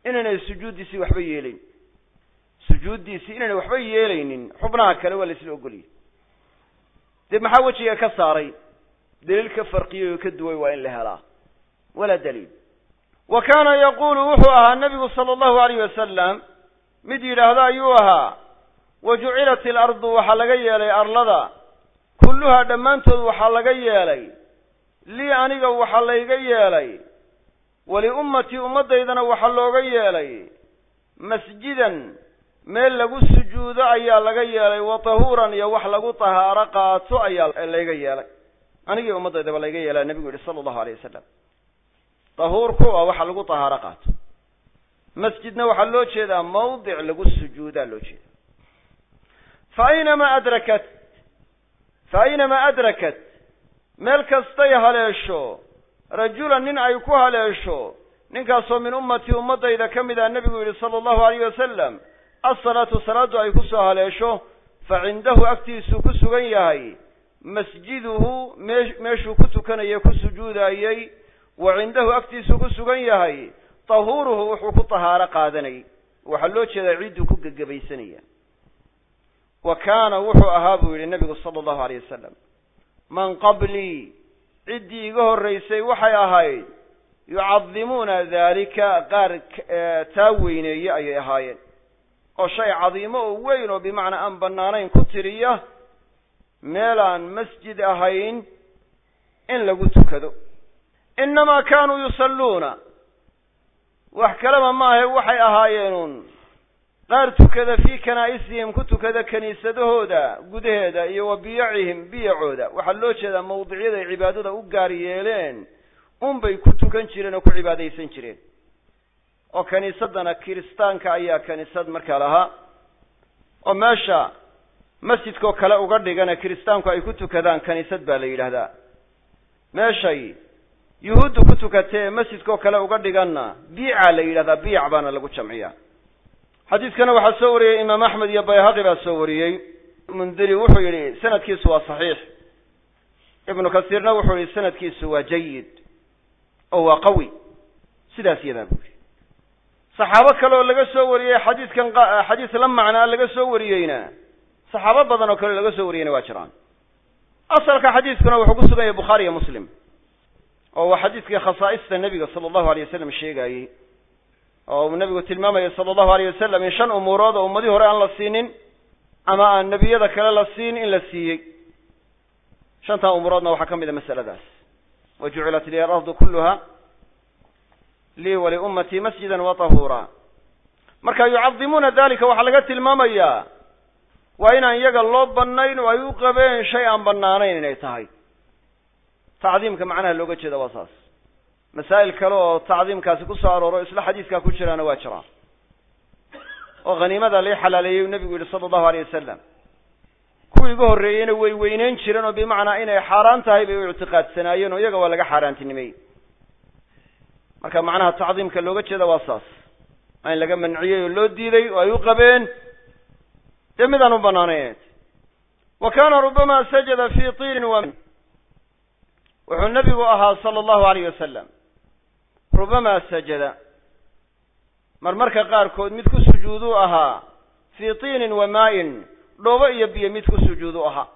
B: inaynay sujuuddiisii waxba yeelayn sujuuddiisii inaynay waxba yeelaynin xubnaha kale waa la isla ogoliyay dee maxaa wejiga ka saaray daliil ka farqiyay oo ka duway waa in la helaa walaa daliil wa kaana yaqulu wuxuu ahaa nabigu sala allahu alayh wasalam mid yidhaahda ayuu ahaa wa jucilat ilardu waxaa laga yeelay arlada kulluhaa dhammaantood waxaa laga yeelay lii aniga waxaa layga yeelay waliummatii ummaddaydana waxaa looga yeelay masjidan meel lagu sujuudo ayaa laga yeelay wa tahuuran iyo wax lagu tahaaro qaato ayaa layga yeelay. Anigii ummaddaydaba layga yeelaa nebigu yihi sala allahu alayh wasalam tahuurku waa waxa lagu tahaaro qaato. Masjidna waxaa loo jeedaa mawdic lagu sujuudaa loo jeeda fa aynamaa adrakat fa aynamaa adrakat meel kastay haleesho rajulan nin ay ku haleesho ninkaasoo min ummatii ummaddayda ka mid ah nebigu yidhi sala allahu alayh wasalam assalaatu salaadu ay ku soo haleesho fa cindahu agtiisuu ku sugan yahay. Masjiduhu mee meeshuu ku tukanayay ku sujuudayey wa cindahu agtiisuu ku sugan yahay. Tahuuruhu wuxuu ku tahaaro qaadanayay waxaa loo jeedaa ciidduu ku gegebaysanaya wa kaana wuxuu ahaa buu yidhi nebigu sala allahu alayh wasalam man qablii ciddii iga horraysay waxay ahayd yucadimuuna daalika qaar taa weyneeye ayay ahaayeen oo shay cadiimo oo weyn oo bimacnaa aan bannaanayn ku tiriya meelaan masjid ahayn in lagu tukado. Innamaa kaanuu yusalluuna. Wax kaleba maahae waxay ahaayeenuun. Qaar tukada fii kanaa'isihim ku tukada kiniisadahooda gudaheeda iyo wa biyacihim biyacooda. Waxaa loo jeedaa mawdicyaday cibaadada u gaar yeeleen unbay ku tukan jireen oo ku cibaadaysan jireen oo kiniisadana kiristaanka ayaa kiniisad markaa lahaa oo meesha masjidkoo kale uga dhigana kiristaanku ay ku tukadaan kiniisad baa la yidhaahdaa. Meeshay yuhuuddu ku tukatee masjidkoo kale uga dhiganna biica la yidhahdaa biic baana lagu jamciyaa. Xadiidkana waxaa soo wariyey imaam axmed iyo bayhaqi baa soo wariyey. Mundiri wuxuu yidhi sanadkiisu waa saxiix. Ibnu kasiirna wuxuu yihi sanadkiisu waa jayid oo waa qawi. Sidaas yadaa yihi saxaabo kale oo laga soo wariyey xadiidkan xadiis la macnaa laga soo wariyeyna saxaabo badan oo kale laga soo wariyeyna waa jiraan. Asalka xadiiskuna wuxuu ku sugan yahay bukhaari iyo muslim oo waa xadiidkii khasaa'ista nebiga sala allahu alay wasalam sheegaayey oo uu nebigu tilmaamaya sala allahu alayh wasalam in shan umuurood oo ummadii hore aan la siinin ama aan nebiyada kale la siin in la siiyey. Shantaa umuuroodna waxaa ka mid a masaladaas. Wa jucilat liya alardu kulluha lii waliummatii masjida wa tahuura. Marka yucadimuuna dalika waxaa laga tilmaamayaa waa inaan iyaga loo bannayn oo ay u qabeen shay aan bannaanayn inay tahay. Tacdiimka macnaha looga jeeda waa saas. Masaa'il kale oo tacdiimkaasi ku soo arooro isla xadiiskaa ku jiraana waa jiraan oo khaniimada lii xalaaleeyey uu nebigu yidhi sala allahu alayh wasalam kuwii iga horreeyeyna way weyneyn jireen oo bimacnaa inay xaaraan tahay bay u ictiqaadsanaayeen oo iyaga waa laga xaaraantinimey marka macnaha tacdiimka looga jeeda waa saas. In laga manciyey oo loo diiday oo ay u qabeen dee midaan u banaanayn wa kaana rubama sajada fi tiinin wa wuxuu nebigu ahaa sala allahu alayh wasalam rubama sajada marmarka qaarkood mid ku sujuuduu ahaa fii tiinin wa maa'in dhoobo iyo biyo mid ku sujuudu ahaa.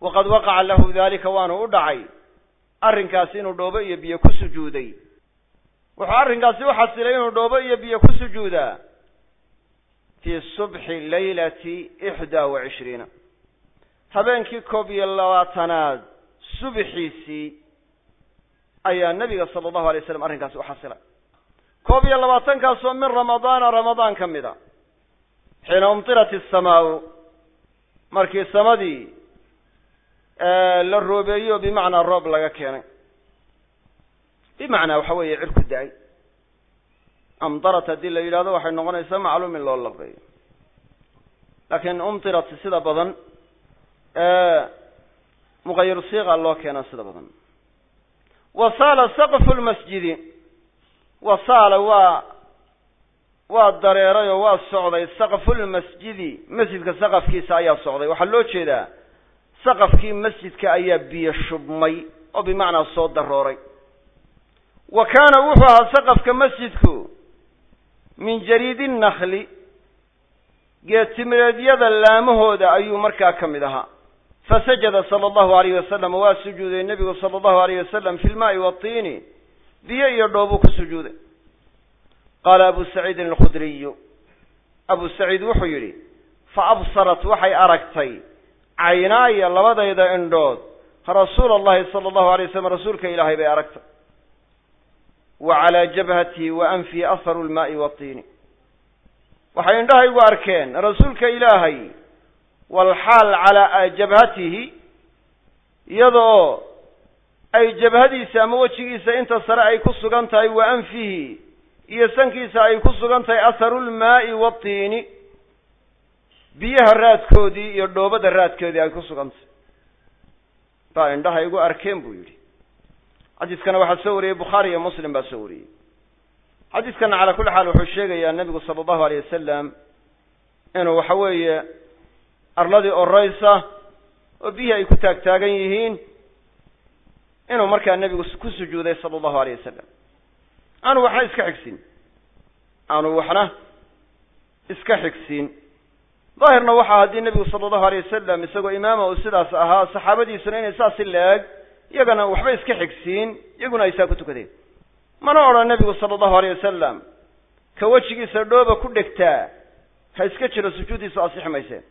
B: Waqad waqaca lahu dalika waanu u dhacay. Arrinkaasi inuu dhoobo iyo biyo ku sujuuday wuxuu arrinkaasi u xasilay inuu dhoobo iyo biyo ku sujuudaa fii subxi laylati ixdaa wa cishriina habeenkii koob iyo labaatanaad subxiisii ayaa nebiga sala allahu alay slam arrinkaasi u xasilay. Koob iyo labaatankaasoo min ramadaana ramadaan ka mid a. Xiina umtirat isamaau markii samadii la roobeeyo bimacnaa roob laga keenay bimacnaa waxa weeye cirku da'ay amdarat haddii la yidhahdo waxay noqonaysaa macluum in loo laqeeyo laakiin umtirat sida badan muqayir siiqa loo keena sida badan. Wasaala saqfu lmasjidi wasaala waa waa dareeray oo waa socday saqfulmasjidi masjidka saqafkiisa ayaa socday. Waxaa loo jeedaa saqafkii masjidka ayaa biyo shubmay oo bimacnaa soo darooray wa kaana wuxuu ahaa saqafka masjidku min jariidi nakli geetimireedyada laamahooda ayuu markaa ka mid ahaa. Fasajada sala allahu alayh wasalam waa sujuuday nebigu sala allahu alayh wasalam fi lmaai waatiini biyo iyo dhoobuu ku sujuuday. Qaala abu saciidin alkhudriyu abu saciid wuxuu yidhi fa absarat waxay aragtay caynaaya labadayda indhood rasuula allahi sala allahu alay waslam rasuulka ilaahay bay aragtay wa calaa jabhatihi wa anfihi aharu lmaai waatiini waxay indhahaygu arkeen rasuulka ilaahay walxaal calaa jabhatihi iyadoo ay jabhadiisa ama wejigiisa inta sare ay ku sugan tahay wa anfihi iyo sankiisa ay ku sugan tahay atharulmaa'i waatiini biyaha raadkoodii iyo dhoobada raadkoodii ay ku sugan tahay. Baa indhaha igu arkeen buu yidhi xadiiskana waxaa soo wariyey bukhaari iyo muslim baa soo wariyey. Xadiiskana calaa kulli xaal wuxuu sheegayaa nebigu sala allahu aleyh wasalam inuu waxa weeye arladii oraysa oo biyihii ay ku taag taagan yihiin inuu markaa nebigu ku sujuuday sala allahu aleyh wasalam aanu waxna iska xigsin. Aanu waxna iska xigsin. Daahirna waxaa haddii nebigu sala allahu aleyh wasalam isagoo imaama uu sidaas ahaa saxaabadiisuna inay saasi la-eg iyagana waxba iska xigsiin iyaguna ay saa ku tukadeen. Mana odhan nebigu sala allahu aleyh wasalam ka wejigiisa dhooba ku dhegtaa ha iska jiro sujuuddiisu asixi mayseen.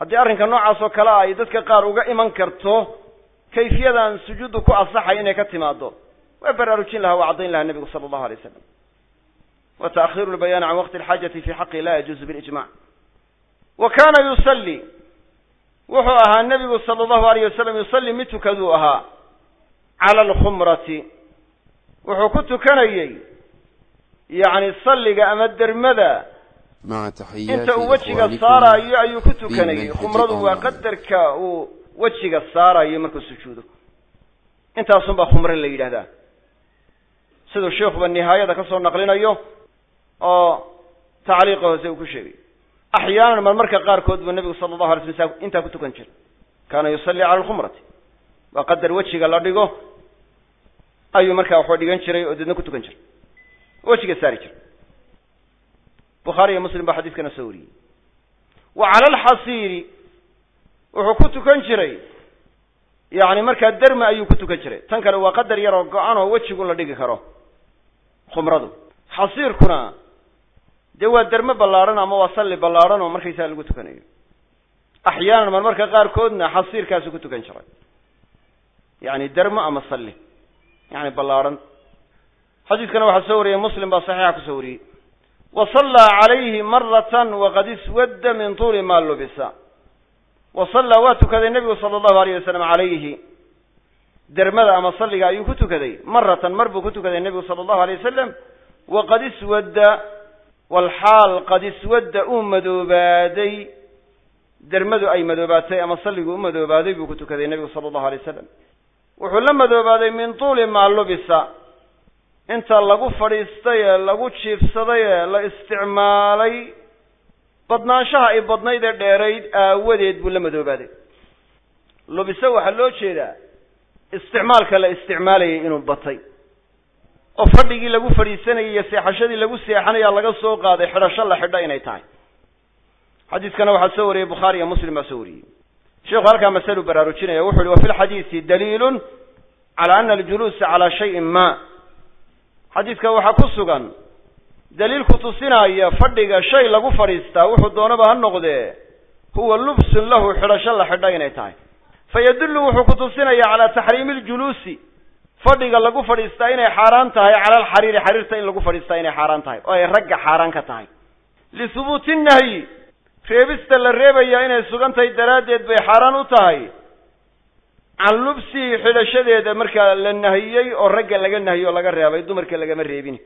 B: Haddii arrinka noocaas oo kale ay dadka qaar uga iman karto kayfiyadan sujuuddu ku asaxay inay ka timaado waa baraarujin lahaa waa caddayn lahaa nebigu sala allahu alay wasalam wa ta'khiru lbayaani can waqti alxaajati fi xaqi la yajuuzu bilijmac wa kana yusalli wuxuu ahaa nebigu sala allahu alayh wasalam yusalli mid tukaduu ahaa. Cala alkhumrati. Wuxuu ku tukanayey yacni salliga ama dermada. Inta uu wejiga saaraayo ayuu ku tukanayey. khumradu waa qadarka uu wejiga saarayo markuu sujuudo. Intaasun baa khumre la yidhahdaa. Siduu sheikuba nihaayada ka soo naqlinayo oo tacliiqa hoose uu ku sheegay axyaanan marmarka qaarkood buu nebigu sala allahu alay slam intaa ku tukan jiray kaana yusalli cala alkhumrati waa qadar wejiga la dhigo ayuu markaa waxba dhigan jiray oo deedna ku tukan jiray wejiga saari jiray bukhaari iyo muslim baa xadiiskana soo wariyey wa cala alxasiiri wuxuu ku tukan jiray yacni markaa derma ayuu ku tukan jiray tan kale waa qadar yar oo go-an oo wejigu la dhigi karo khumradu xasiirkuna dee waa derme ballaadhan ama waa salli ballaadhan oo markaysaa lagu tukanayo. Axyaanan marmarka qaarkoodna xasiirkaasu ku tukan jiray. Yacni dermo ama salli. Yani ballaadhan xadiiskana waxaa soo wariyey muslim baa saxiixa ku soo wariyey. Wa sallaa calayhi maratan waqad iswadda min tuuli maa lubisa. Wa sallaa waa tukaday nebigu sala allahu alayh wasalam calayhi. Dermada ama salliga ayuu ku tukaday. Maratan mar buu ku tukaday nebigu sala allahu alay wasalam waqad iswadda walxaal qad iswadda uu madoobaaday dermadu ay madoobaatay ama salligu u madoobaaday buu ku tukaday nebigu sala allahu alay wasalam wuxuu la madoobaaday min tuuli maa lubisa inta lagu fadhiistay ee lagu jiibsaday ee la isticmaalay badnaanshaha ay badnayd ee dheerayd aawadeed buu la madoobaaday lubise waxaa loo jeedaa isticmaalka la isticmaalayay inuu batay oo fadhigii lagu fadhiisanayay iyo seexashadii lagu seexanaya laga soo qaaday xidhasho la xidho inay tahay. Xadiiskana waxaa soo wariyey bukhaari iyo muslim baa soo wariyey. Sheikhu halkaa masalu baraarujinaya wuxu uhi wa fi lxadiisi daliilun cala ana aljuluusa calaa shayin ma xadiidka waxaa ku sugan daliil ku fadhiga shay lagu fadhiistaa wuxuu doonaba ha noqdee huwa lubsun lahu xidhasho la xidha inay tahay. Fa yadullu wuxuu ku tusinaya calaa taxriimi aljuluusi fadhiga lagu fadhiistaa inay xaaraan tahay cala alxariiri xariirta in lagu fadhiistaa inay xaaraan tahay oo ay ragga xaaraan ka tahay. Lihubuuti nahyi reebista la reebaya inay sugan tahay daraaddeed bay xaaraan u tahay. Can lubsihi xidhashadeeda markaa la nahiyey oo ragga laga nahiyo o laga reebay dumarka lagama reebin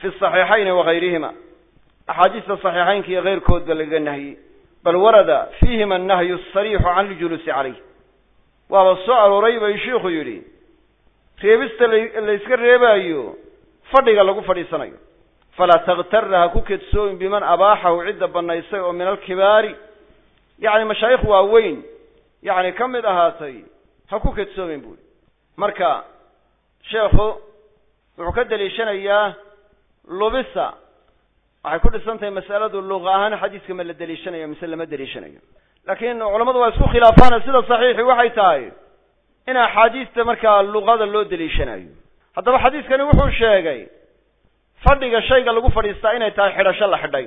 B: fi saxiixayni wagayrihima axaadiista saxiixaynka iyo keyrkoodba lagaga nahiyey. Bal warada fiihima annahyu asariixu can iljuluusi calayh waaba soo arooray bay shiikhu yidhi reebista layska reebaayo fadhiga lagu fadhiisanayo. Falaa taktarra ha ku kedsoomin biman abaaxahu cidda banaysay oo min alkibaari. Yacni mashaayikh waaweyn yacni ka mid ahaatay ha ku kedsoomin buuri. Marka sheekhu wuxuu ka deliishanayaa lubisa waxay ku dhisan tahay mas'aladu luqa ahaan xadiiska ma la deliishanayo mise lama deliishanayo laakiin culamadu waa isku khilaafaana sida saxiixi waxay tahay in axaadiista markaa luqada loo deliishanayo haddaba xadiiskani wuxuu sheegay fadhiga shayga lagu fadhiistaa inay tahay xidhasho la xidhay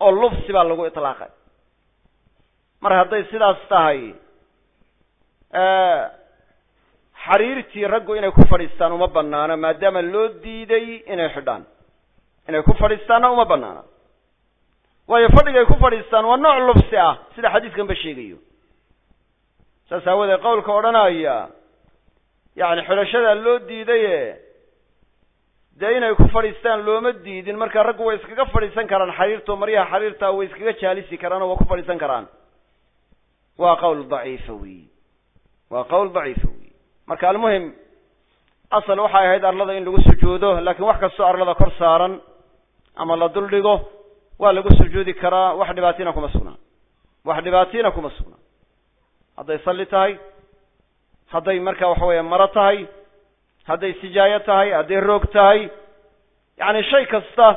B: oo lubsi baa lagu itlaaqay. Mar hadday sidaas tahay xariirtii raggu inay ku fadhiistaan uma banaano maadaama loo diiday inay xidhaan. Inay ku fadhiistaanna uma banaana waayo fadhigay ku fadhiistaan waa nooc lubsi ah sida xadiiskan ba sheegayo saas aawadeed qowlka odhanaya yacni xidhashadaa loo diidaye dee inay ku fadhiistaan looma diidin marka raggu way iskaga fadhiisan karaan xariirtoo maryaha xariirtaa way iskaga jaalisi karaan oo waa ku fadhiisan karaan. Waa qowl daciifa wey waa qowl daciifa wey marka almuhim asal waxay ahayd arlada in lagu sujuudo laakiin wax kastoo arlada kor saaran ama la dul dhigo waa lagu sujuudi karaa wax dhibaatina kuma sugnaa. Wax dhibaatina kuma sugnaa hadday salli tahay hadday marka waxa weeye maro tahay hadday sijaayo tahay hadday roog tahay yacni shay kasta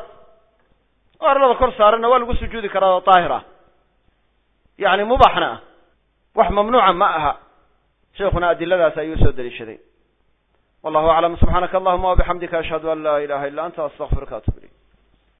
B: oo arlada kor saaranna waa lagu sujuudi karaa oo daahir ah yacni mubaxna ah wax mamnuuca ma aha. Sheekuna adiladaas ayuu soo deliishaday wallahu aclam subxaanaka allahuma wabixamdika ashhadu an laa ilaha illa anta astaqfiruka atub